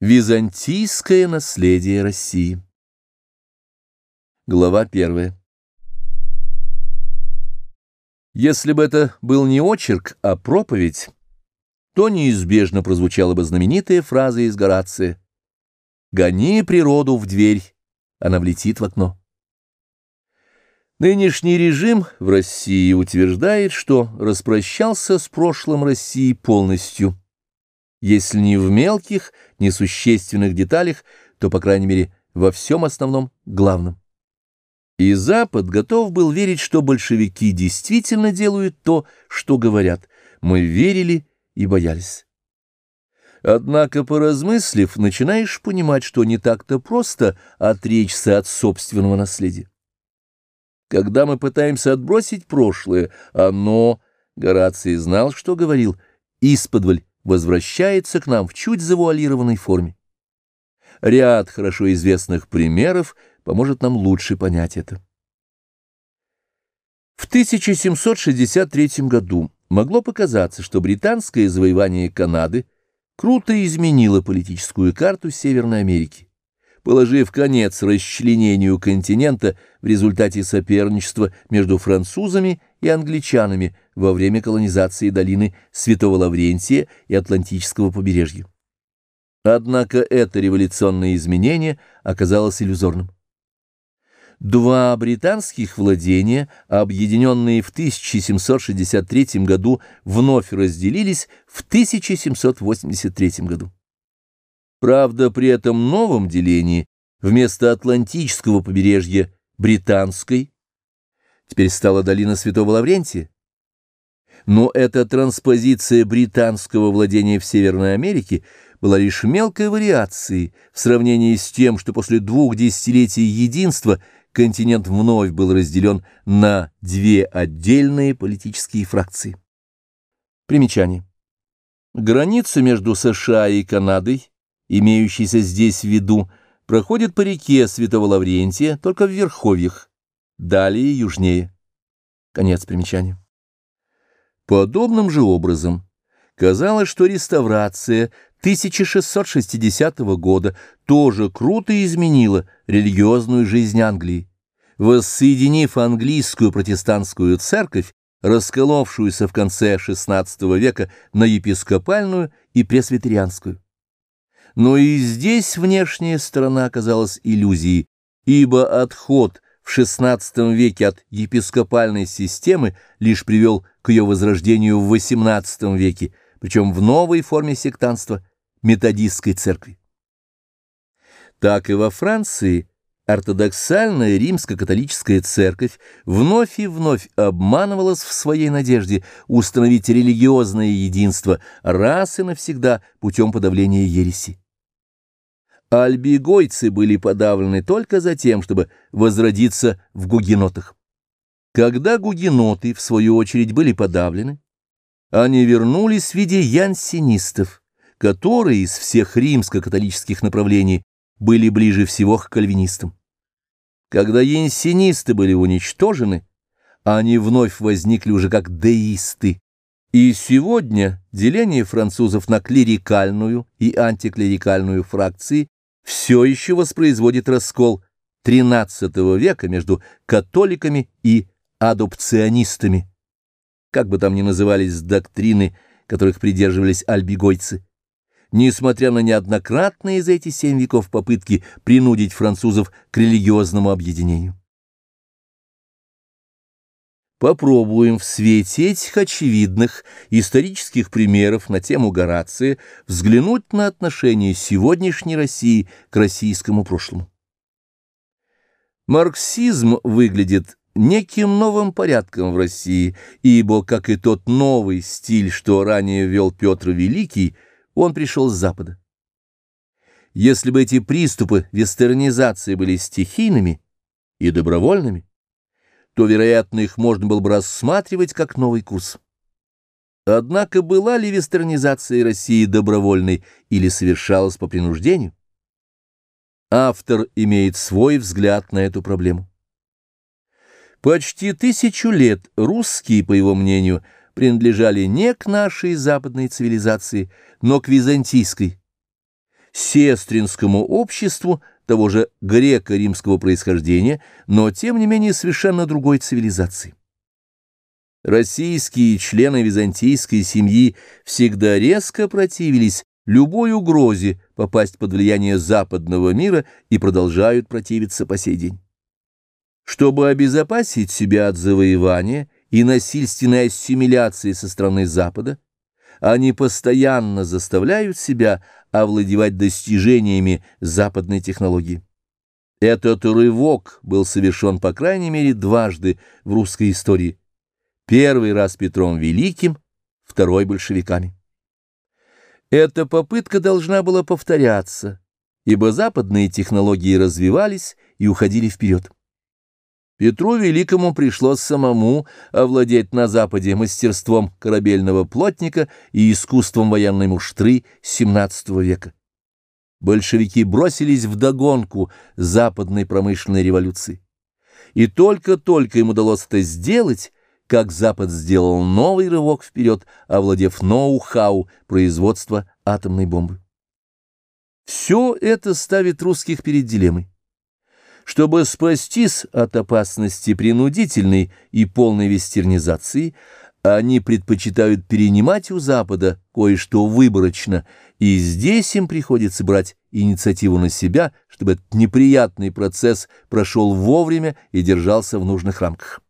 Византийское наследие России. Глава первая. Если бы это был не очерк, а проповедь, то неизбежно прозвучала бы знаменитая фраза из Горация «Гони природу в дверь, она влетит в окно». Нынешний режим в России утверждает, что распрощался с прошлым России полностью – если не в мелких, несущественных деталях, то, по крайней мере, во всем основном главном. И Запад готов был верить, что большевики действительно делают то, что говорят. Мы верили и боялись. Однако, поразмыслив, начинаешь понимать, что не так-то просто отречься от собственного наследия. Когда мы пытаемся отбросить прошлое, оно, Гораций знал, что говорил, исподволь возвращается к нам в чуть завуалированной форме. Ряд хорошо известных примеров поможет нам лучше понять это. В 1763 году могло показаться, что британское завоевание Канады круто изменило политическую карту Северной Америки положив конец расчленению континента в результате соперничества между французами и англичанами во время колонизации долины Святого Лаврентия и Атлантического побережья. Однако это революционное изменение оказалось иллюзорным. Два британских владения, объединенные в 1763 году, вновь разделились в 1783 году. Правда, при этом новом делении вместо Атлантического побережья Британской теперь стала долина Святого Лаврентия. Но эта транспозиция британского владения в Северной Америке была лишь мелкой вариацией в сравнении с тем, что после двух десятилетий единства континент вновь был разделен на две отдельные политические фракции. Примечание. Граница между США и Канадой имеющийся здесь в виду, проходит по реке Святого Лаврентия, только в Верховьях, далее южнее. Конец примечания. Подобным же образом казалось, что реставрация 1660 года тоже круто изменила религиозную жизнь Англии, воссоединив английскую протестантскую церковь, расколовшуюся в конце XVI века на епископальную и пресвитерианскую. Но и здесь внешняя сторона оказалась иллюзией, ибо отход в XVI веке от епископальной системы лишь привел к ее возрождению в XVIII веке, причем в новой форме сектанства – методистской церкви. Так и во Франции ортодоксальная римско-католическая церковь вновь и вновь обманывалась в своей надежде установить религиозное единство раз и навсегда путем подавления ереси. Альбигойцы были подавлены только за тем, чтобы возродиться в гугенотах. Когда гугеноты, в свою очередь, были подавлены, они вернулись в виде янсинистов, которые из всех римско-католических направлений были ближе всего к кальвинистам. Когда янсинисты были уничтожены, они вновь возникли уже как деисты. И сегодня деление французов на клерикальную и антиклерикальную фракции все еще воспроизводит раскол XIII века между католиками и адопционистами, как бы там ни назывались доктрины, которых придерживались альбигойцы. Несмотря на неоднократные за эти семь веков попытки принудить французов к религиозному объединению. Попробуем в свете этих очевидных исторических примеров на тему Горация взглянуть на отношение сегодняшней России к российскому прошлому. Марксизм выглядит неким новым порядком в России, ибо, как и тот новый стиль, что ранее вел Петр Великий, он пришел с Запада. Если бы эти приступы вестернизации были стихийными и добровольными, то, вероятно, их можно было бы рассматривать как новый курс. Однако была ли вестернизация России добровольной или совершалась по принуждению? Автор имеет свой взгляд на эту проблему. Почти тысячу лет русские, по его мнению, принадлежали не к нашей западной цивилизации, но к византийской. сестринскому обществу того же греко-римского происхождения, но тем не менее совершенно другой цивилизации. Российские члены византийской семьи всегда резко противились любой угрозе попасть под влияние западного мира и продолжают противиться по сей день. Чтобы обезопасить себя от завоевания и насильственной ассимиляции со стороны Запада, они постоянно заставляют себя овладевать достижениями западной технологии. Этот рывок был совершен по крайней мере дважды в русской истории. Первый раз Петром Великим, второй большевиками. Эта попытка должна была повторяться, ибо западные технологии развивались и уходили вперед. Петру Великому пришлось самому овладеть на Западе мастерством корабельного плотника и искусством военной муштры XVII века. Большевики бросились в догонку западной промышленной революции. И только-только им удалось это сделать, как Запад сделал новый рывок вперед, овладев ноу-хау производства атомной бомбы. Все это ставит русских перед дилеммой. Чтобы спастись от опасности принудительной и полной вестернизации, они предпочитают перенимать у Запада кое-что выборочно, и здесь им приходится брать инициативу на себя, чтобы этот неприятный процесс прошел вовремя и держался в нужных рамках.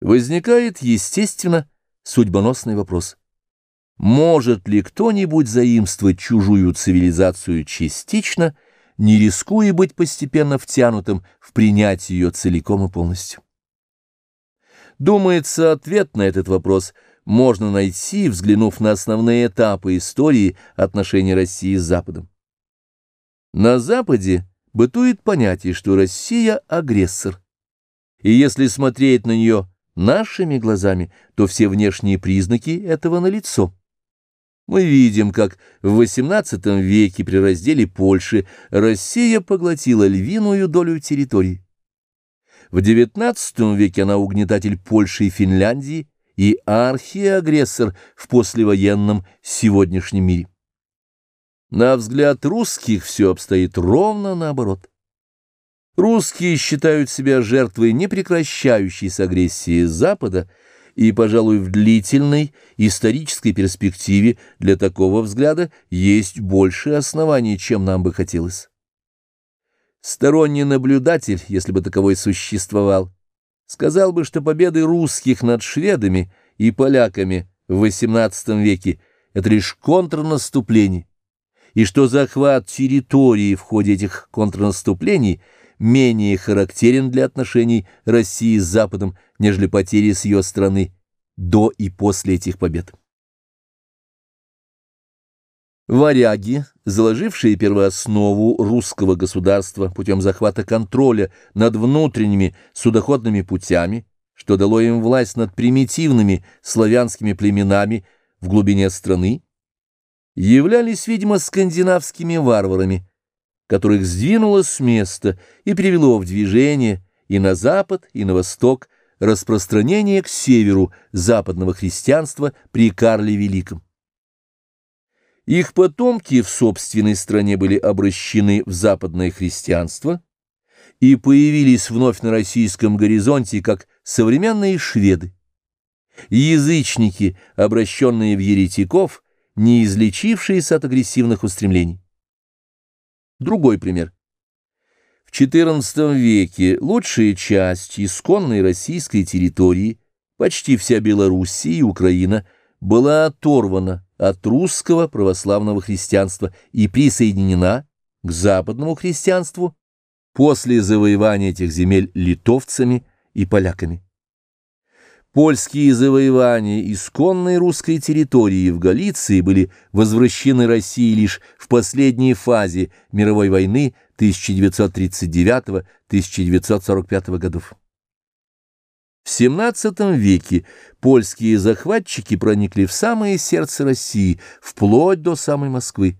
Возникает, естественно, судьбоносный вопрос. Может ли кто-нибудь заимствовать чужую цивилизацию частично – не рискуя быть постепенно втянутым в принятие ее целиком и полностью. Думается, ответ на этот вопрос можно найти, взглянув на основные этапы истории отношений России с Западом. На Западе бытует понятие, что Россия – агрессор. И если смотреть на нее нашими глазами, то все внешние признаки этого налицо. Мы видим, как в XVIII веке при разделе Польши Россия поглотила львиную долю территории. В XIX веке она угнетатель Польши и Финляндии и архиагрессор в послевоенном сегодняшнем мире. На взгляд русских все обстоит ровно наоборот. Русские считают себя жертвой непрекращающейся агрессии Запада и, пожалуй, в длительной исторической перспективе для такого взгляда есть больше оснований, чем нам бы хотелось. Сторонний наблюдатель, если бы таковой существовал, сказал бы, что победы русских над шведами и поляками в XVIII веке — это лишь контрнаступление, и что захват территории в ходе этих контрнаступлений — менее характерен для отношений России с Западом, нежели потери с ее стороны до и после этих побед. Варяги, заложившие первооснову русского государства путем захвата контроля над внутренними судоходными путями, что дало им власть над примитивными славянскими племенами в глубине страны, являлись, видимо, скандинавскими варварами, которых сдвинуло с места и привело в движение и на запад, и на восток распространение к северу западного христианства при Карле Великом. Их потомки в собственной стране были обращены в западное христианство и появились вновь на российском горизонте как современные шведы. Язычники, обращенные в еретиков, не излечившиеся от агрессивных устремлений. Другой пример. В XIV веке лучшая часть исконной российской территории, почти вся Белоруссия и Украина, была оторвана от русского православного христианства и присоединена к западному христианству после завоевания этих земель литовцами и поляками. Польские завоевания исконной русской территории в Галиции были возвращены России лишь в последней фазе мировой войны 1939-1945 годов. В XVII веке польские захватчики проникли в самое сердце России, вплоть до самой Москвы,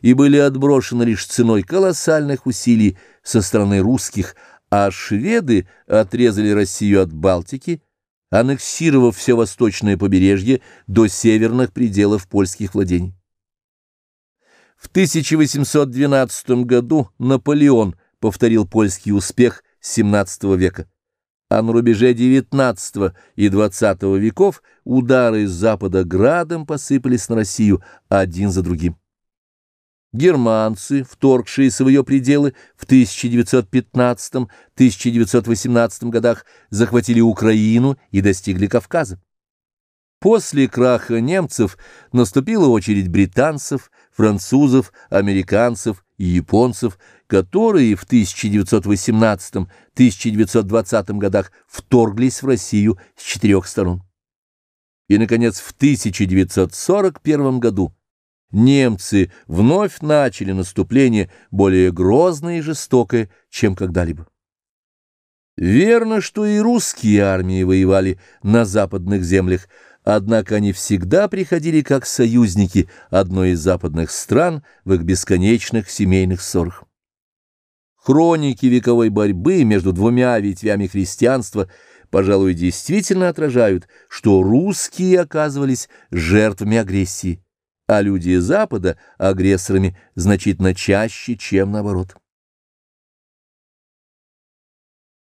и были отброшены лишь ценой колоссальных усилий со стороны русских, а шведы отрезали Россию от Балтики, аннексировав все восточное побережье до северных пределов польских владений. В 1812 году Наполеон повторил польский успех XVII века, а на рубеже XIX и XX веков удары с запада градом посыпались на Россию один за другим. Германцы, вторгшиеся в ее пределы в 1915-1918 годах, захватили Украину и достигли Кавказа. После краха немцев наступила очередь британцев, французов, американцев и японцев, которые в 1918-1920 годах вторглись в Россию с четырех сторон. И, наконец, в 1941 году немцы вновь начали наступление более грозное и жестокое, чем когда-либо. Верно, что и русские армии воевали на западных землях, однако они всегда приходили как союзники одной из западных стран в их бесконечных семейных ссорах. Хроники вековой борьбы между двумя ветвями христианства, пожалуй, действительно отражают, что русские оказывались жертвами агрессии, а люди Запада — агрессорами значительно чаще, чем наоборот.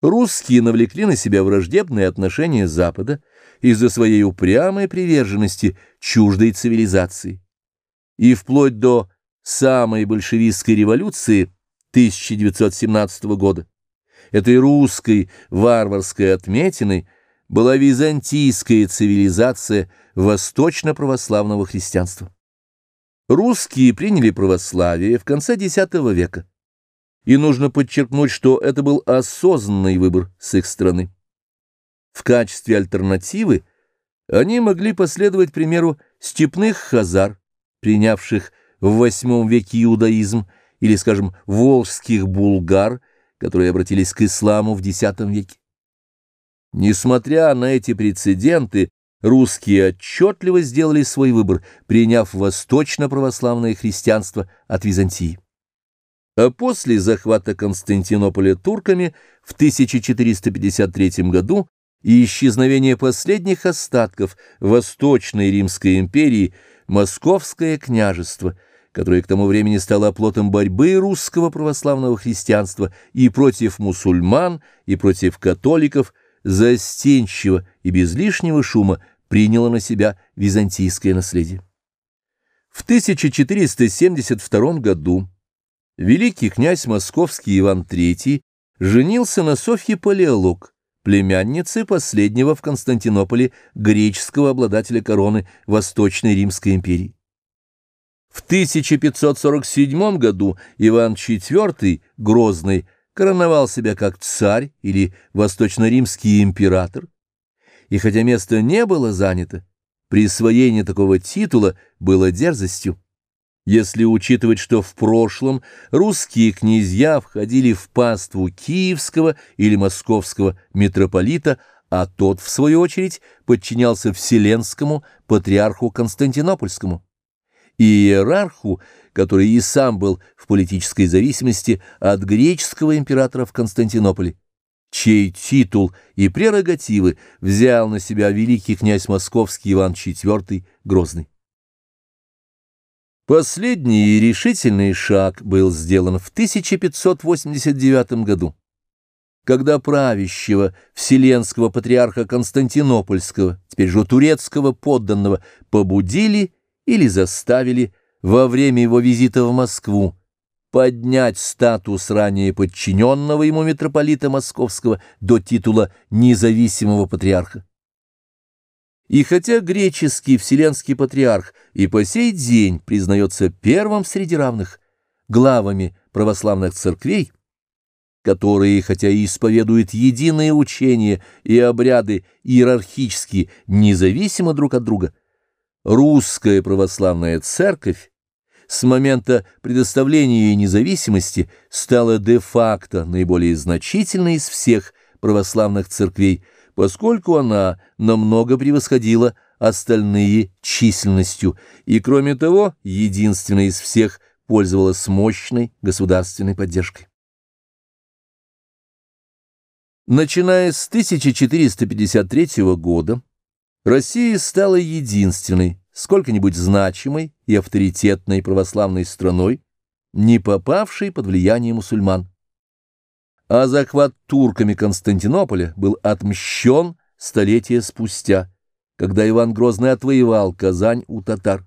Русские навлекли на себя враждебные отношения Запада из-за своей упрямой приверженности чуждой цивилизации. И вплоть до самой большевистской революции 1917 года, этой русской варварской отметиной была византийская цивилизация восточно-православного христианства. Русские приняли православие в конце X века и нужно подчеркнуть, что это был осознанный выбор с их стороны. В качестве альтернативы они могли последовать примеру степных хазар, принявших в VIII веке иудаизм, или, скажем, волжских булгар, которые обратились к исламу в X веке. Несмотря на эти прецеденты, русские отчетливо сделали свой выбор, приняв восточно-православное христианство от Византии. А после захвата Константинополя турками в 1453 году и исчезновения последних остатков Восточной Римской империи Московское княжество, которое к тому времени стало оплотом борьбы русского православного христианства и против мусульман, и против католиков, застенчиво и без лишнего шума приняло на себя византийское наследие. В 1472 году великий князь московский Иван III женился на Софье Палеолог, племяннице последнего в Константинополе греческого обладателя короны Восточной Римской империи. В 1547 году Иван IV, Грозный, короновал себя как царь или восточно-римский император, и хотя место не было занято, присвоение такого титула было дерзостью. Если учитывать, что в прошлом русские князья входили в паству киевского или московского митрополита, а тот, в свою очередь, подчинялся Вселенскому патриарху Константинопольскому. И иерарху, который и сам был в политической зависимости от греческого императора в Константинополе, чей титул и прерогативы взял на себя великий князь московский Иван IV Грозный. Последний решительный шаг был сделан в 1589 году, когда правящего вселенского патриарха Константинопольского, теперь же турецкого подданного, побудили или заставили во время его визита в Москву поднять статус ранее подчиненного ему митрополита Московского до титула независимого патриарха. И хотя греческий вселенский патриарх и по сей день признается первым среди равных, главами православных церквей, которые, хотя и исповедуют единые учения и обряды иерархически независимо друг от друга, русская православная церковь с момента предоставления ей независимости стала де-факто наиболее значительной из всех православных церквей, поскольку она намного превосходила остальные численностью и, кроме того, единственная из всех пользовалась мощной государственной поддержкой. Начиная с 1453 года, Россия стала единственной сколько-нибудь значимой и авторитетной православной страной, не попавшей под влияние мусульман. А захват турками Константинополя был отмщен столетия спустя, когда Иван Грозный отвоевал Казань у татар.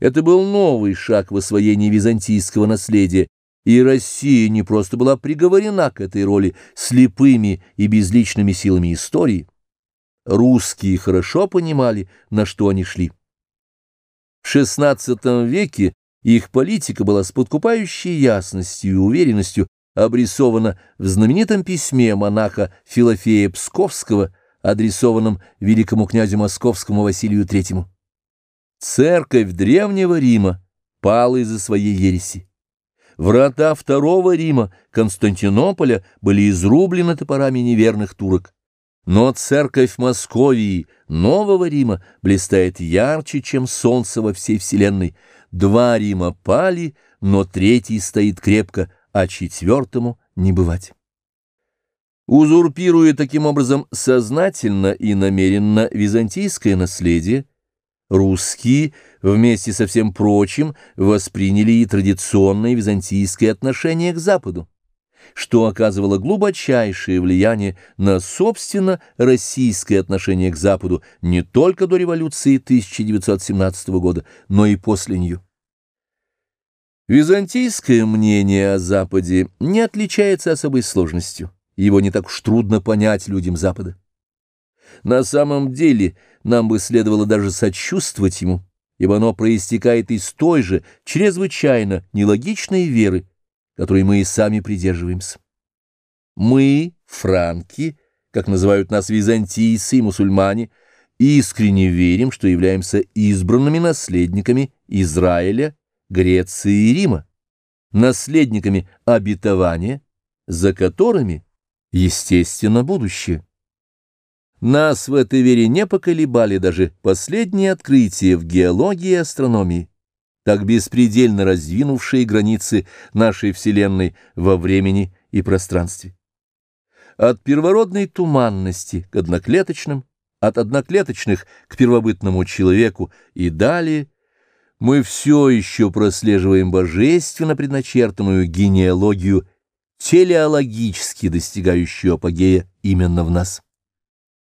Это был новый шаг в освоении византийского наследия, и Россия не просто была приговорена к этой роли слепыми и безличными силами истории. Русские хорошо понимали, на что они шли. В XVI веке их политика была с подкупающей ясностью и уверенностью обрисована в знаменитом письме монаха Филофея Псковского, адресованном великому князю московскому Василию III. Церковь Древнего Рима пала из-за своей ереси. Врата Второго Рима, Константинополя, были изрублены топорами неверных турок. Но церковь Московии, Нового Рима, блистает ярче, чем солнце во всей вселенной. Два Рима пали, но третий стоит крепко, а четвертому не бывать. Узурпируя таким образом сознательно и намеренно византийское наследие, русские вместе со всем прочим восприняли и традиционное византийское отношение к Западу, что оказывало глубочайшее влияние на, собственно, российское отношение к Западу не только до революции 1917 года, но и после нее. Византийское мнение о Западе не отличается особой сложностью, его не так уж трудно понять людям Запада. На самом деле нам бы следовало даже сочувствовать ему, ибо оно проистекает из той же чрезвычайно нелогичной веры, которой мы и сами придерживаемся. Мы, франки, как называют нас византийцы и мусульмане, искренне верим, что являемся избранными наследниками Израиля, Греции и Рима, наследниками обетования, за которыми, естественно, будущее. Нас в этой вере не поколебали даже последние открытия в геологии и астрономии, так беспредельно раздвинувшие границы нашей Вселенной во времени и пространстве. От первородной туманности к одноклеточным, от одноклеточных к первобытному человеку и далее мы все еще прослеживаем божественно предначертанную генеалогию, телеологически достигающую апогея именно в нас.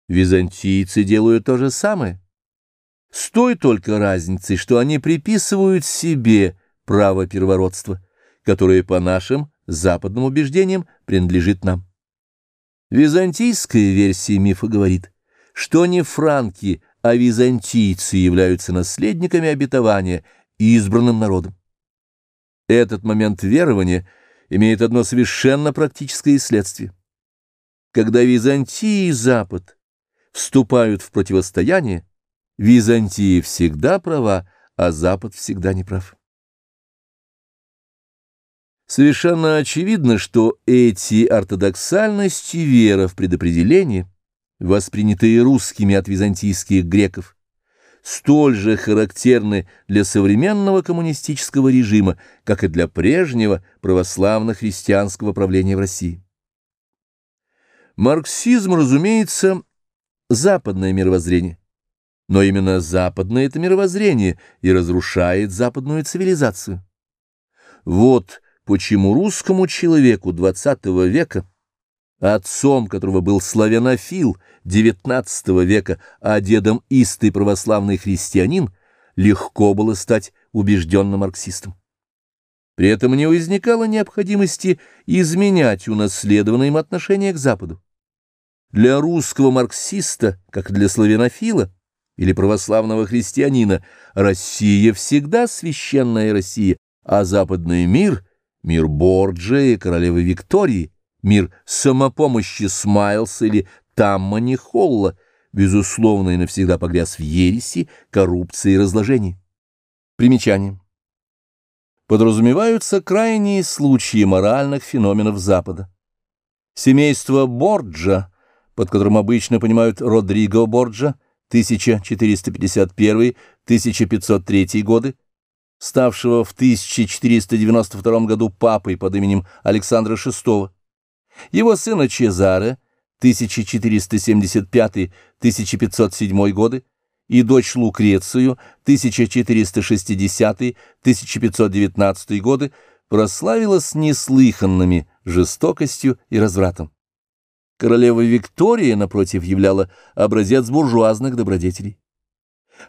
Византийцы делают то же самое. С той только разницей, что они приписывают себе право первородства, которое, по нашим западным убеждениям, принадлежит нам. Византийская версия мифа говорит, что не франки, а византийцы являются наследниками обетования и избранным народом. Этот момент верования имеет одно совершенно практическое следствие. Когда Византия и Запад вступают в противостояние, Византия всегда права, а Запад всегда не прав. Совершенно очевидно, что эти ортодоксальности вера в предопределение, воспринятые русскими от византийских греков, столь же характерны для современного коммунистического режима, как и для прежнего православно-христианского правления в России. Марксизм, разумеется, западное мировоззрение. Но именно западное это мировоззрение и разрушает западную цивилизацию. Вот почему русскому человеку XX века, отцом которого был славянофил XIX века, а дедом истый православный христианин, легко было стать убежденным марксистом. При этом не возникало необходимости изменять унаследованное им отношение к Западу. Для русского марксиста, как для славянофила или православного христианина, Россия всегда священная Россия, а западный мир — мир Борджа и королевы Виктории, мир самопомощи Смайлса или Таммани Холла, безусловно и навсегда погряз в ереси, коррупции и разложении. Примечание. Подразумеваются крайние случаи моральных феноменов Запада. Семейство Борджа — под которым обычно понимают Родриго Борджа, 1451-1503 годы, ставшего в 1492 году папой под именем Александра VI, его сына Чезаре, 1475-1507 годы, и дочь Лукрецию 1460-1519 годы прославилась неслыханными жестокостью и развратом. Королева Виктория, напротив, являла образец буржуазных добродетелей.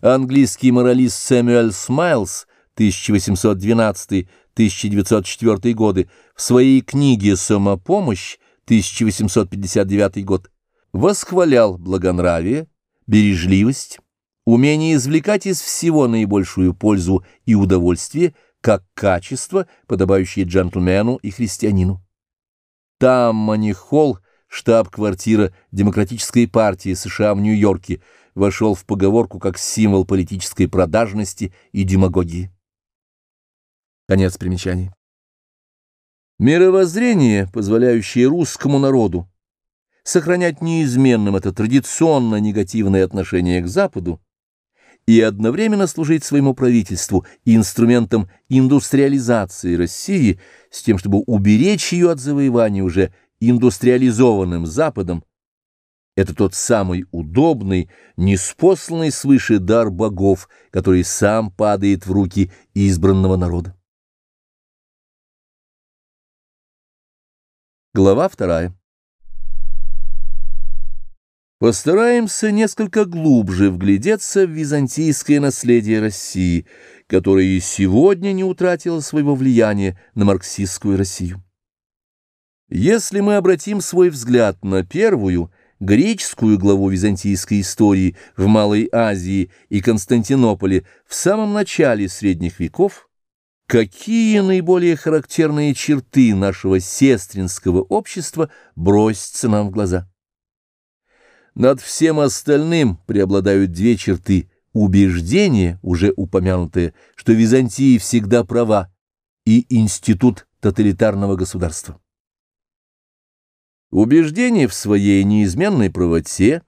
Английский моралист Сэмюэль Смайлс 1812-1904 годы в своей книге «Самопомощь» 1859 год восхвалял благонравие, бережливость, умение извлекать из всего наибольшую пользу и удовольствие как качество, подобающее джентльмену и христианину. Там Манихолл, штаб-квартира Демократической партии США в Нью-Йорке, вошел в поговорку как символ политической продажности и демагогии. Конец примечаний. Мировоззрение, позволяющее русскому народу сохранять неизменным это традиционно негативное отношение к Западу и одновременно служить своему правительству инструментом индустриализации России с тем, чтобы уберечь ее от завоевания уже индустриализованным Западом, это тот самый удобный, неспосланный свыше дар богов, который сам падает в руки избранного народа. Глава вторая. Постараемся несколько глубже вглядеться в византийское наследие России, которое и сегодня не утратило своего влияния на марксистскую Россию. Если мы обратим свой взгляд на первую, греческую главу византийской истории в Малой Азии и Константинополе в самом начале средних веков, какие наиболее характерные черты нашего сестринского общества бросятся нам в глаза? Над всем остальным преобладают две черты – убеждение, уже упомянутое, что Византия всегда права, и институт тоталитарного государства. Убеждение в своей неизменной правоте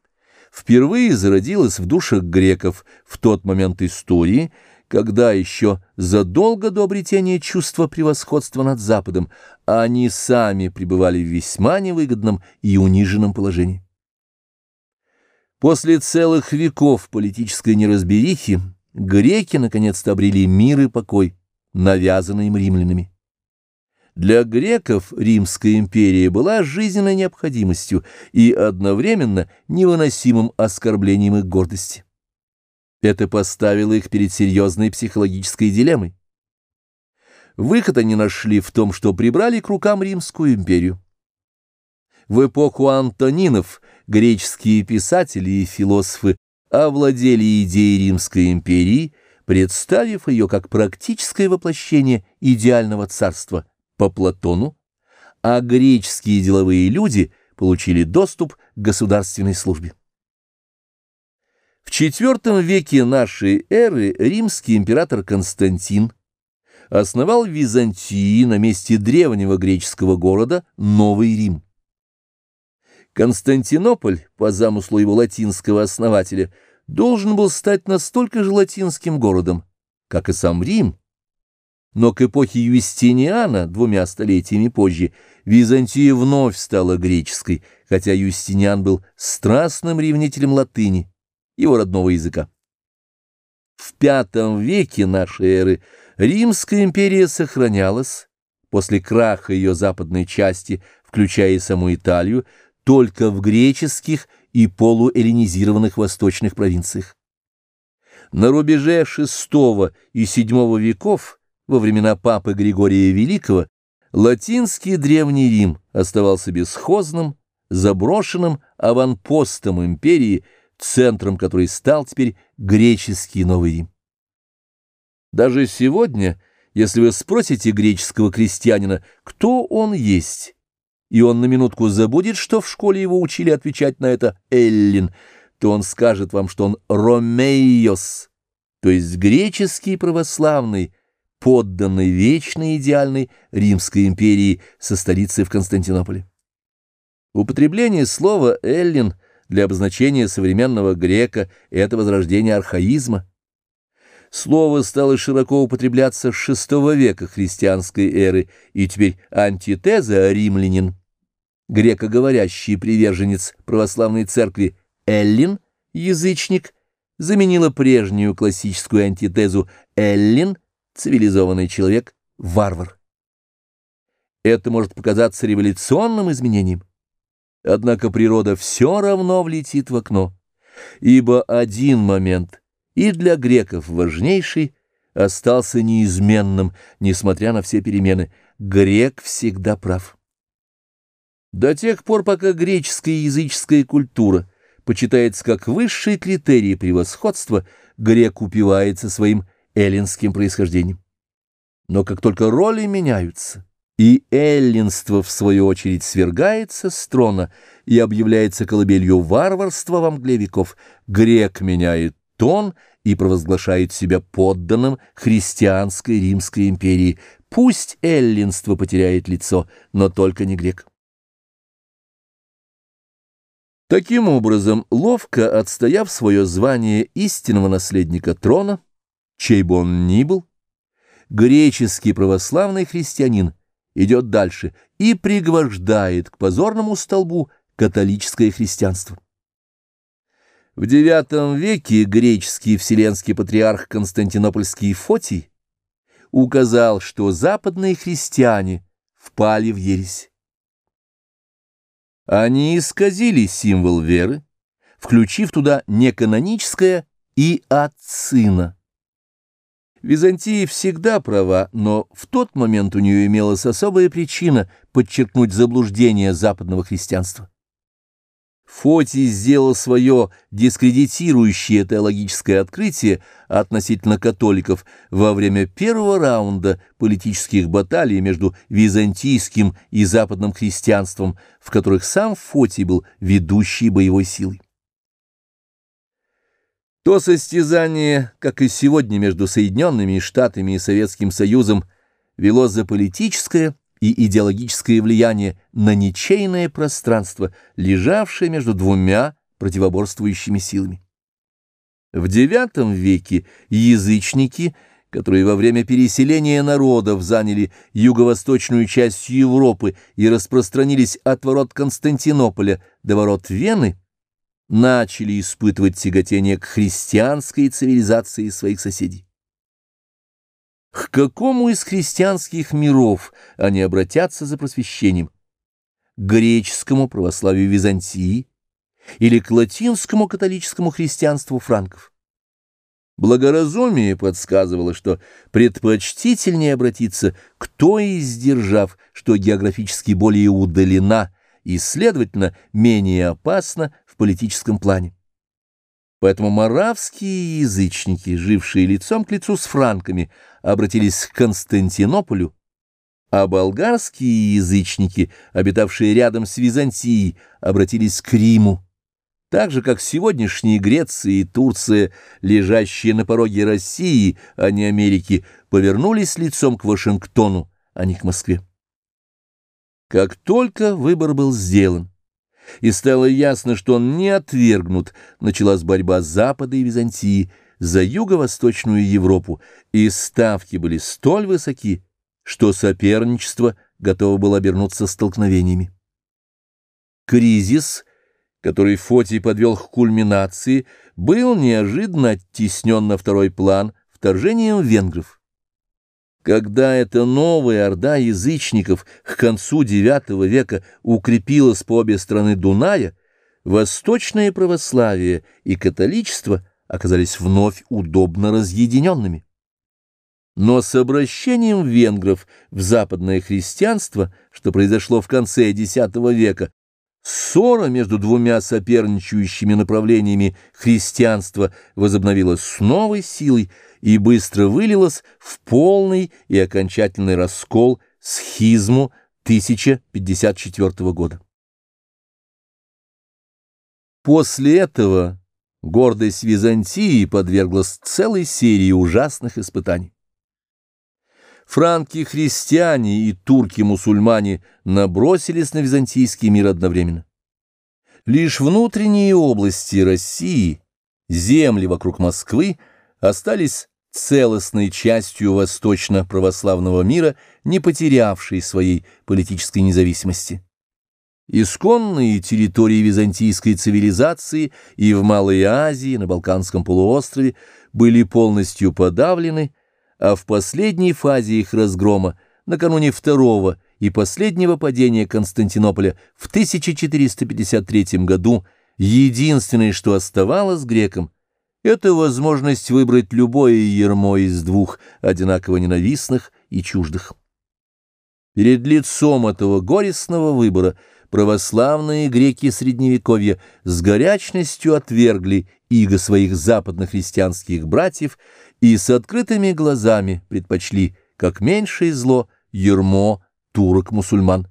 впервые зародилось в душах греков в тот момент истории, когда еще задолго до обретения чувства превосходства над Западом они сами пребывали в весьма невыгодном и униженном положении. После целых веков политической неразберихи греки наконец-то обрели мир и покой, навязанный им римлянами. Для греков Римская империя была жизненной необходимостью и одновременно невыносимым оскорблением их гордости. Это поставило их перед серьезной психологической дилеммой. Выход они нашли в том, что прибрали к рукам Римскую империю. В эпоху Антонинов греческие писатели и философы овладели идеей Римской империи, представив ее как практическое воплощение идеального царства по Платону, а греческие деловые люди получили доступ к государственной службе. В IV веке нашей эры римский император Константин основал в Византии на месте древнего греческого города Новый Рим. Константинополь, по замыслу его латинского основателя, должен был стать настолько же латинским городом, как и сам Рим. Но к эпохе Юстиниана, двумя столетиями позже, Византия вновь стала греческой, хотя Юстиниан был страстным ревнителем латыни, его родного языка. В V веке нашей эры Римская империя сохранялась, после краха ее западной части, включая и саму Италию, только в греческих и полуэллинизированных восточных провинциях. На рубеже VI и VII веков, во времена папы Григория Великого, латинский Древний Рим оставался бесхозным, заброшенным аванпостом империи, центром которой стал теперь греческий Новый Рим. Даже сегодня, если вы спросите греческого крестьянина, кто он есть, и он на минутку забудет, что в школе его учили отвечать на это «эллин», то он скажет вам, что он «ромейос», то есть греческий православный, подданный вечной идеальной Римской империи со столицей в Константинополе. Употребление слова «эллин» для обозначения современного грека – это возрождение архаизма. Слово стало широко употребляться с VI века христианской эры, и теперь антитеза «римлянин» грекоговорящий приверженец православной церкви Эллин, язычник, заменила прежнюю классическую антитезу «эллин» — цивилизованный человек, варвар. Это может показаться революционным изменением. Однако природа все равно влетит в окно, ибо один момент и для греков важнейший остался неизменным, несмотря на все перемены. Грек всегда прав. До тех пор, пока греческая языческая культура почитается как высший критерий превосходства, грек упивается своим эллинским происхождением. Но как только роли меняются, и эллинство, в свою очередь, свергается с трона и объявляется колыбелью варварства во мгле веков, грек меняет тон и провозглашает себя подданным христианской Римской империи. Пусть эллинство потеряет лицо, но только не грек. Таким образом, ловко отстояв свое звание истинного наследника трона, чей бы он ни был, греческий православный христианин идет дальше и пригвождает к позорному столбу католическое христианство. В IX веке греческий вселенский патриарх Константинопольский Фотий указал, что западные христиане впали в ересь. Они исказили символ веры, включив туда неканоническое и отцина. Византия всегда права, но в тот момент у нее имелась особая причина подчеркнуть заблуждение западного христианства. Фотий сделал свое дискредитирующее теологическое открытие относительно католиков во время первого раунда политических баталий между византийским и западным христианством, в которых сам Фотий был ведущей боевой силой. То состязание, как и сегодня между Соединенными Штатами и Советским Союзом, вело за политическое и идеологическое влияние на ничейное пространство, лежавшее между двумя противоборствующими силами. В IX веке язычники, которые во время переселения народов заняли юго-восточную часть Европы и распространились от ворот Константинополя до ворот Вены, начали испытывать тяготение к христианской цивилизации своих соседей. К какому из христианских миров они обратятся за просвещением? К греческому православию Византии или к латинскому католическому христианству франков? Благоразумие подсказывало, что предпочтительнее обратиться к той из держав, что географически более удалена и, следовательно, менее опасна политическом плане. Поэтому маравские язычники, жившие лицом к лицу с франками, обратились к Константинополю, а болгарские язычники, обитавшие рядом с Византией, обратились к Риму, так же, как сегодняшние Греция и Турция, лежащие на пороге России, а не Америки, повернулись лицом к Вашингтону, а не к Москве. Как только выбор был сделан, и стало ясно, что он не отвергнут, началась борьба Запада и Византии за юго-восточную Европу, и ставки были столь высоки, что соперничество готово было обернуться столкновениями. Кризис, который Фотий подвел к кульминации, был неожиданно оттеснен на второй план вторжением венгров. Когда эта новая орда язычников к концу IX века укрепилась по обе стороны Дуная, восточное православие и католичество оказались вновь удобно разъединенными. Но с обращением венгров в западное христианство, что произошло в конце X века, ссора между двумя соперничающими направлениями христианства возобновилась с новой силой, и быстро вылилась в полный и окончательный раскол схизму 1054 года. После этого гордость Византии подверглась целой серии ужасных испытаний. Франки-христиане и турки-мусульмане набросились на византийский мир одновременно. Лишь внутренние области России, земли вокруг Москвы, остались целостной частью восточно-православного мира, не потерявшей своей политической независимости. Исконные территории византийской цивилизации и в Малой Азии, на Балканском полуострове были полностью подавлены, а в последней фазе их разгрома, накануне второго и последнего падения Константинополя в 1453 году, единственное, что оставалось грекам, это возможность выбрать любое ермо из двух, одинаково ненавистных и чуждых. Перед лицом этого горестного выбора – православные греки Средневековья с горячностью отвергли иго своих западнохристианских братьев и с открытыми глазами предпочли, как меньшее зло, ермо турок-мусульман.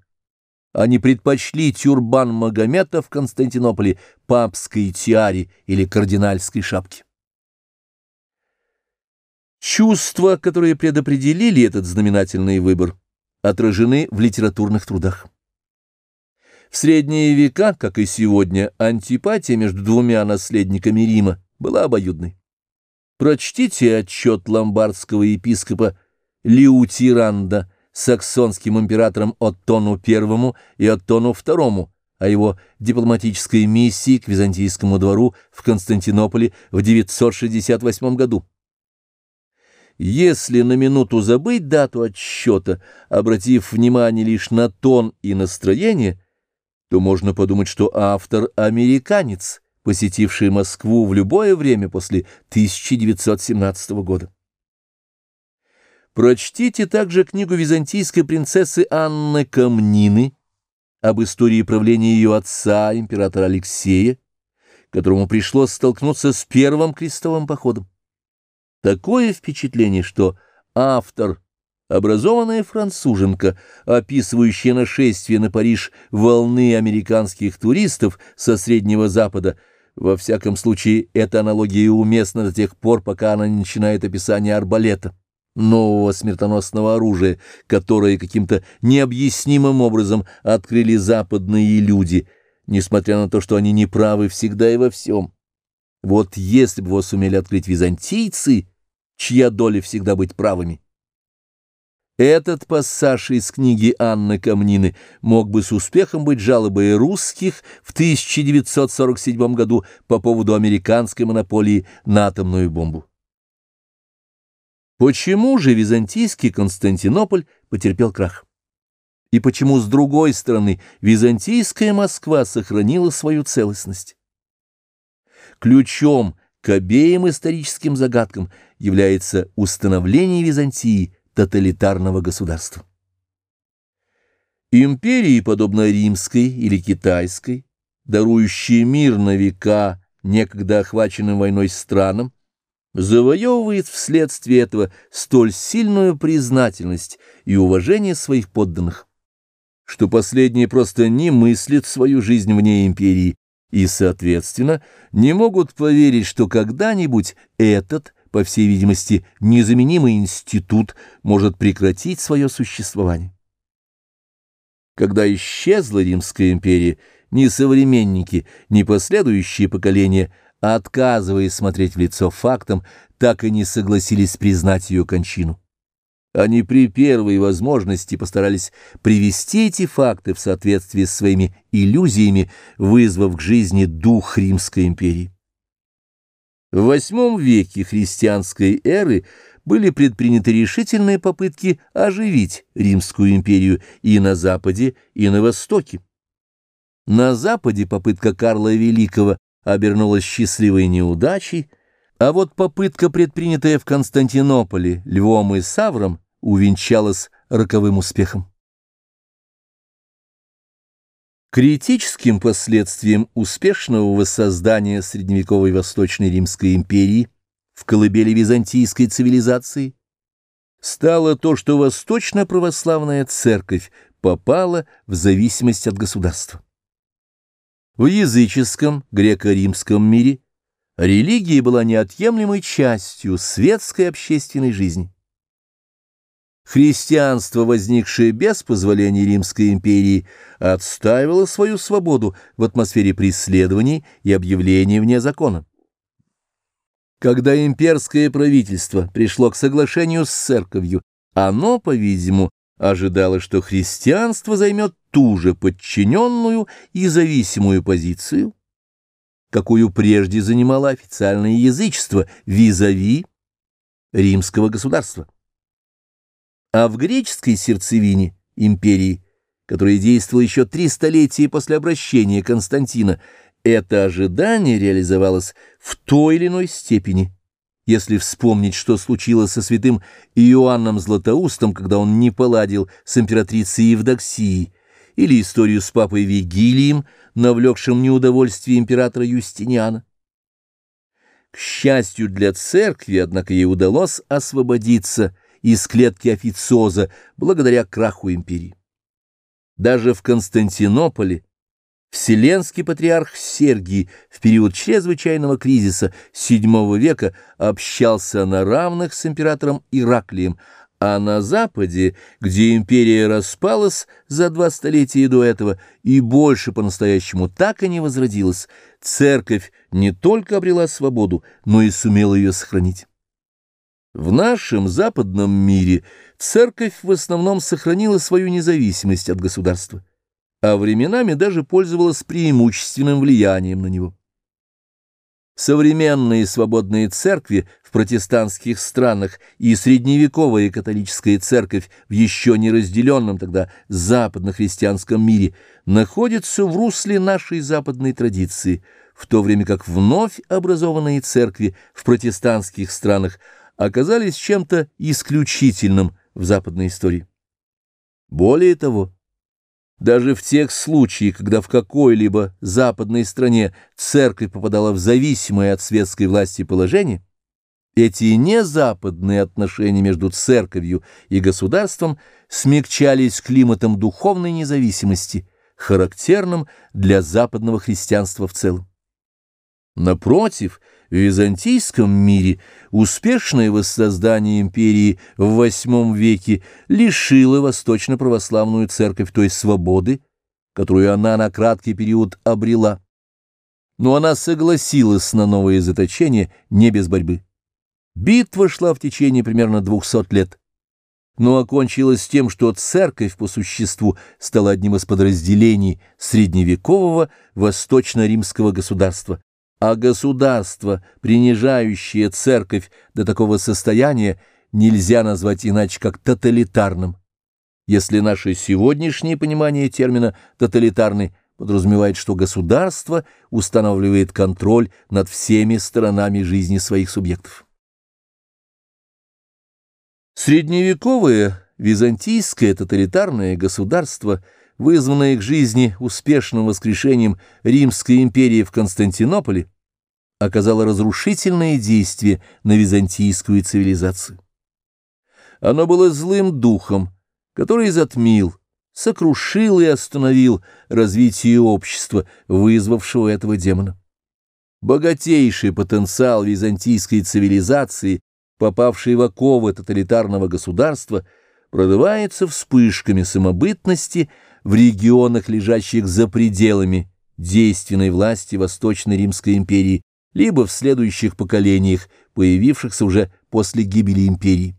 Они предпочли тюрбан Магомета в Константинополе папской тиаре или кардинальской шапке. Чувства, которые предопределили этот знаменательный выбор, отражены в литературных трудах. В средние века, как и сегодня, антипатия между двумя наследниками Рима была обоюдной. Прочтите отчет ломбардского епископа Лиутиранда саксонским императором Оттону I и Оттону II о его дипломатической миссии к византийскому двору в Константинополе в 968 году. Если на минуту забыть дату отсчета, обратив внимание лишь на тон и настроение – то можно подумать, что автор — американец, посетивший Москву в любое время после 1917 года. Прочтите также книгу византийской принцессы Анны Камнины об истории правления ее отца, императора Алексея, которому пришлось столкнуться с первым крестовым походом. Такое впечатление, что автор Образованная француженка, описывающая нашествие на Париж волны американских туристов со Среднего Запада, во всяком случае, эта аналогия уместна до тех пор, пока она не начинает описание арбалета, нового смертоносного оружия, которое каким-то необъяснимым образом открыли западные люди, несмотря на то, что они неправы всегда и во всем. Вот если бы его сумели открыть византийцы, чья доля всегда быть правыми. Этот пассаж из книги Анны Камнины мог бы с успехом быть жалобой русских в 1947 году по поводу американской монополии на атомную бомбу. Почему же византийский Константинополь потерпел крах? И почему, с другой стороны, византийская Москва сохранила свою целостность? Ключом к обеим историческим загадкам является установление Византии – тоталитарного государства. Империи, подобно римской или китайской, дарующие мир на века некогда охваченным войной странам, завоевывает вследствие этого столь сильную признательность и уважение своих подданных, что последние просто не мыслят свою жизнь вне империи и, соответственно, не могут поверить, что когда-нибудь этот – по всей видимости, незаменимый институт может прекратить свое существование. Когда исчезла Римская империя, ни современники, ни последующие поколения, отказываясь смотреть в лицо фактам, так и не согласились признать ее кончину. Они при первой возможности постарались привести эти факты в соответствии с своими иллюзиями, вызвав к жизни дух Римской империи. В восьмом веке христианской эры были предприняты решительные попытки оживить Римскую империю и на Западе, и на Востоке. На Западе попытка Карла Великого обернулась счастливой неудачей, а вот попытка, предпринятая в Константинополе Львом и Савром, увенчалась роковым успехом. Критическим последствием успешного воссоздания средневековой Восточной Римской империи в колыбели византийской цивилизации стало то, что Восточно-православная церковь попала в зависимость от государства. В языческом греко-римском мире религия была неотъемлемой частью светской общественной жизни. Христианство, возникшее без позволения Римской империи, отстаивало свою свободу в атмосфере преследований и объявления вне закона. Когда имперское правительство пришло к соглашению с церковью, оно, по-видимому, ожидала, что христианство займет ту же подчиненную и зависимую позицию, какую прежде занимало официальное язычество визави римского государства. А в греческой сердцевине империи, которая действовала еще три столетия после обращения Константина, это ожидание реализовалось в той или иной степени. Если вспомнить, что случилось со святым Иоанном Златоустом, когда он не поладил с императрицей Евдоксией, или историю с папой Вигилием, навлекшим неудовольствие императора Юстиниана. К счастью для церкви, однако, ей удалось освободиться из клетки официоза благодаря краху империи. Даже в Константинополе Вселенский патриарх Сергий в период чрезвычайного кризиса VII века общался на равных с императором Ираклием, а на Западе, где империя распалась за два столетия до этого и больше по-настоящему так и не возродилась, церковь не только обрела свободу, но и сумела ее сохранить. В нашем западном мире церковь в основном сохранила свою независимость от государства, а временами даже пользовалась преимущественным влиянием на него. Современные свободные церкви в протестантских странах и средневековая католическая церковь в еще не разделенном тогда западно-христианском мире находятся в русле нашей западной традиции, в то время как вновь образованные церкви в протестантских странах – оказались чем-то исключительным в западной истории. Более того, даже в тех случаях, когда в какой-либо западной стране церковь попадала в зависимое от светской власти положение, эти незападные отношения между церковью и государством смягчались климатом духовной независимости, характерным для западного христианства в целом. Напротив, в византийском мире успешное воссоздание империи в VIII веке лишило восточно-православную церковь той свободы, которую она на краткий период обрела. Но она согласилась на новое заточение не без борьбы. Битва шла в течение примерно двухсот лет, но окончилась тем, что церковь по существу стала одним из подразделений средневекового восточно-римского государства, а государство, принижающее церковь до такого состояния, нельзя назвать иначе как тоталитарным. Если наше сегодняшнее понимание термина «тоталитарный» подразумевает, что государство устанавливает контроль над всеми сторонами жизни своих субъектов. Средневековое византийское тоталитарное государство – вызванное к жизни успешным воскрешением Римской империи в Константинополе, оказало разрушительное действие на византийскую цивилизацию. Оно было злым духом, который затмил, сокрушил и остановил развитие общества, вызвавшего этого демона. Богатейший потенциал византийской цивилизации, попавший в оковы тоталитарного государства, продувается вспышками самобытности, в регионах, лежащих за пределами действенной власти Восточной Римской империи, либо в следующих поколениях, появившихся уже после гибели империи.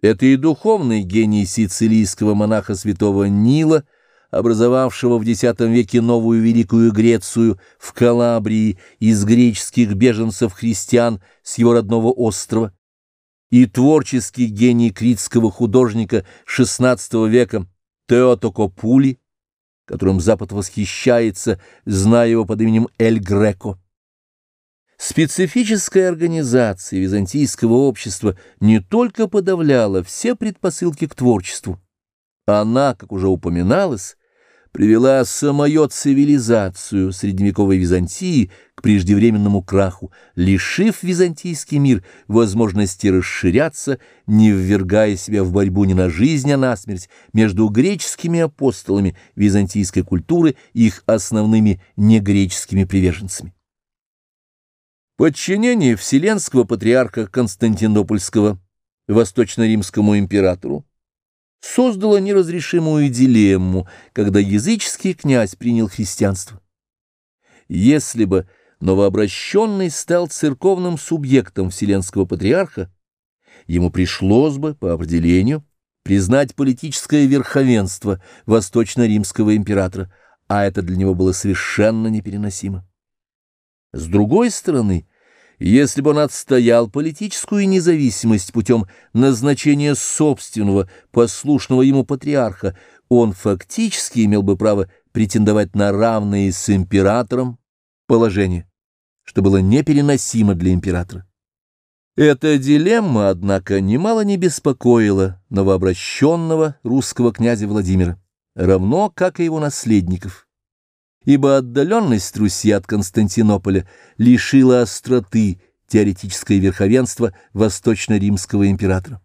Это и духовный гений сицилийского монаха святого Нила, образовавшего в X веке новую Великую Грецию в Калабрии из греческих беженцев-христиан с его родного острова, и творческий гений критского художника XVI века Теотокопули, которым Запад восхищается, зная его под именем Эль Греко. Специфическая организация византийского общества не только подавляла все предпосылки к творчеству, она, как уже упоминалось, привела самую цивилизацию средневековой Византии к преждевременному краху, лишив византийский мир возможности расширяться, не ввергая себя в борьбу не на жизнь, а на смерть между греческими апостолами византийской культуры и их основными негреческими приверженцами. Подчинение Вселенского патриарха Константинопольского Восточно-Римскому императору создало неразрешимую дилемму, когда языческий князь принял христианство. Если бы новообращенный стал церковным субъектом Вселенского Патриарха, ему пришлось бы, по определению, признать политическое верховенство восточно-римского императора, а это для него было совершенно непереносимо. С другой стороны, если бы он отстоял политическую независимость путем назначения собственного, послушного ему патриарха, он фактически имел бы право претендовать на равные с императором положение, что было непереносимо для императора. Эта дилемма, однако, немало не беспокоила новообращенного русского князя Владимира, равно как и его наследников, ибо отдаленность Руси от Константинополя лишила остроты теоретическое верховенство восточно-римского императора.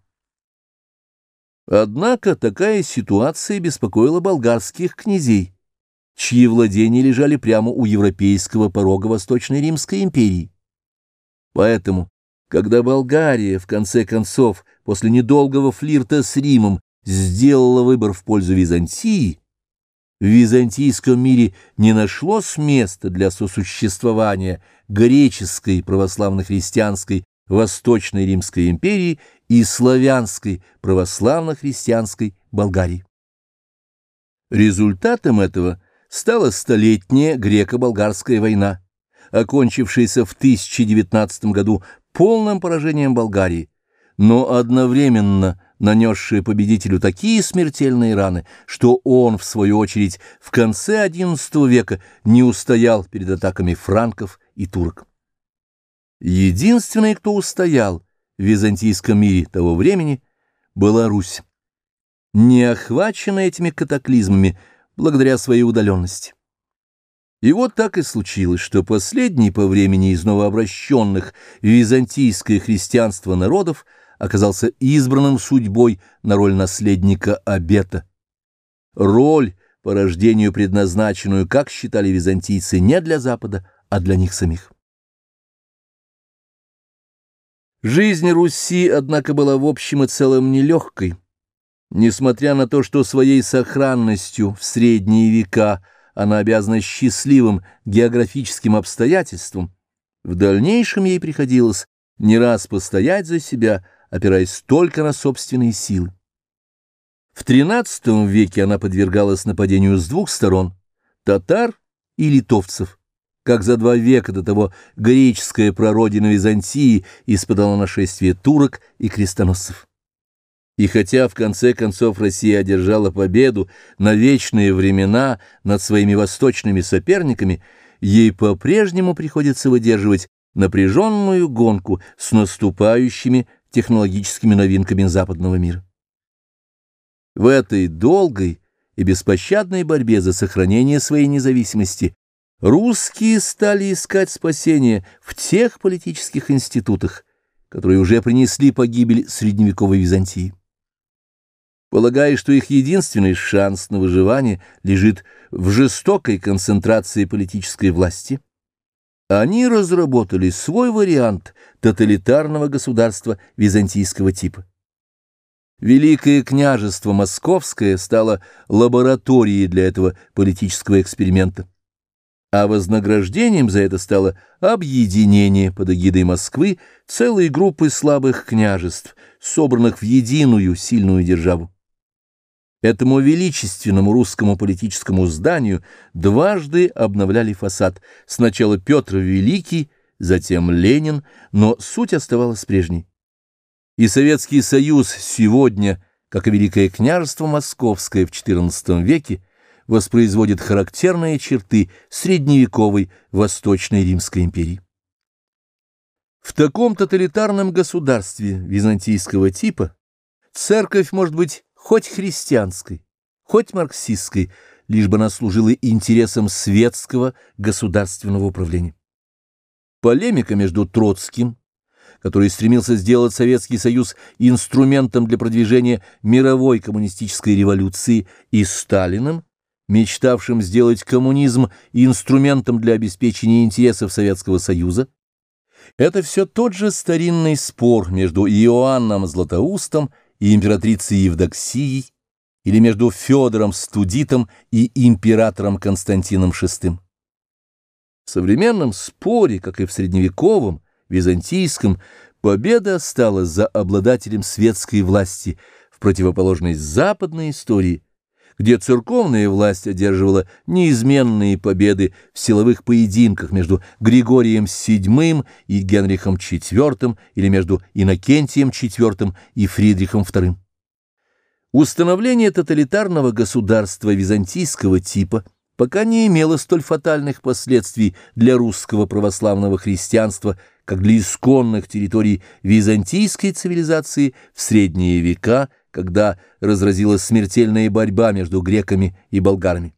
Однако такая ситуация беспокоила болгарских князей, чьи владения лежали прямо у европейского порога Восточной Римской империи. Поэтому, когда Болгария, в конце концов, после недолгого флирта с Римом, сделала выбор в пользу Византии, в византийском мире не нашлось места для сосуществования греческой православно-христианской Восточной Римской империи и славянской православно-христианской Болгарии. Результатом этого стала столетняя греко-болгарская война, окончившаяся в 1019 году полным поражением Болгарии, но одновременно нанесшая победителю такие смертельные раны, что он, в свою очередь, в конце XI века не устоял перед атаками франков и турок. Единственный, кто устоял в византийском мире того времени, была Русь, не охваченная этими катаклизмами благодаря своей удаленности. И вот так и случилось, что последний по времени из новообращенных византийское христианство народов оказался избранным судьбой на роль наследника обета. Роль, по рождению предназначенную, как считали византийцы, не для Запада, а для них самих. Жизнь Руси, однако, была в общем и целом нелегкой. Несмотря на то, что своей сохранностью в средние века она обязана счастливым географическим обстоятельствам, в дальнейшем ей приходилось не раз постоять за себя, опираясь только на собственные силы. В XIII веке она подвергалась нападению с двух сторон – татар и литовцев, как за два века до того греческая прародина Византии испытала нашествие турок и крестоносцев. И хотя в конце концов Россия одержала победу на вечные времена над своими восточными соперниками, ей по-прежнему приходится выдерживать напряженную гонку с наступающими технологическими новинками западного мира. В этой долгой и беспощадной борьбе за сохранение своей независимости русские стали искать спасение в тех политических институтах, которые уже принесли погибель средневековой Византии. Полагая, что их единственный шанс на выживание лежит в жестокой концентрации политической власти, они разработали свой вариант тоталитарного государства византийского типа. Великое княжество Московское стало лабораторией для этого политического эксперимента а вознаграждением за это стало объединение под эгидой Москвы целой группы слабых княжеств, собранных в единую сильную державу. Этому величественному русскому политическому зданию дважды обновляли фасад, сначала Петр Великий, затем Ленин, но суть оставалась прежней. И Советский Союз сегодня, как и Великое княжество Московское в XIV веке, воспроизводит характерные черты средневековой Восточной Римской империи. В таком тоталитарном государстве византийского типа церковь может быть хоть христианской, хоть марксистской, лишь бы она служила интересам светского государственного управления. Полемика между Троцким, который стремился сделать Советский Союз инструментом для продвижения мировой коммунистической революции, и Сталиным, мечтавшим сделать коммунизм инструментом для обеспечения интересов Советского Союза, это все тот же старинный спор между Иоанном Златоустом и императрицей Евдоксией или между Федором Студитом и императором Константином VI. В современном споре, как и в средневековом, византийском, победа стала за обладателем светской власти, в противоположность западной истории, где церковная власть одерживала неизменные победы в силовых поединках между Григорием VII и Генрихом IV или между Иннокентием IV и Фридрихом II. Установление тоталитарного государства византийского типа пока не имело столь фатальных последствий для русского православного христианства, как для исконных территорий византийской цивилизации в средние века – когда разразилась смертельная борьба между греками и болгарами.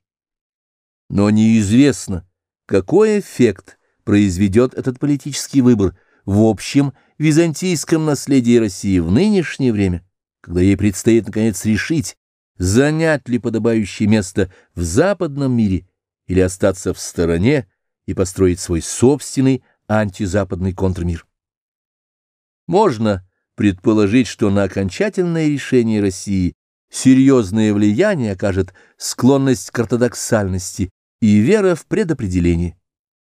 Но неизвестно, какой эффект произведет этот политический выбор в общем византийском наследии России в нынешнее время, когда ей предстоит, наконец, решить, занять ли подобающее место в западном мире или остаться в стороне и построить свой собственный антизападный контрмир. Можно предположить, что на окончательное решение России серьезное влияние окажет склонность к ортодоксальности и вера в предопределение,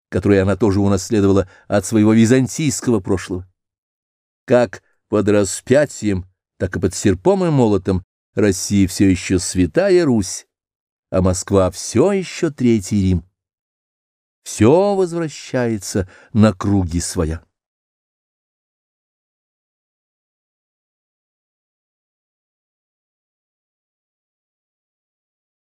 которую она тоже унаследовала от своего византийского прошлого. Как под распятием, так и под серпом и молотом Россия все еще святая Русь, а Москва все еще Третий Рим. Все возвращается на круги своя.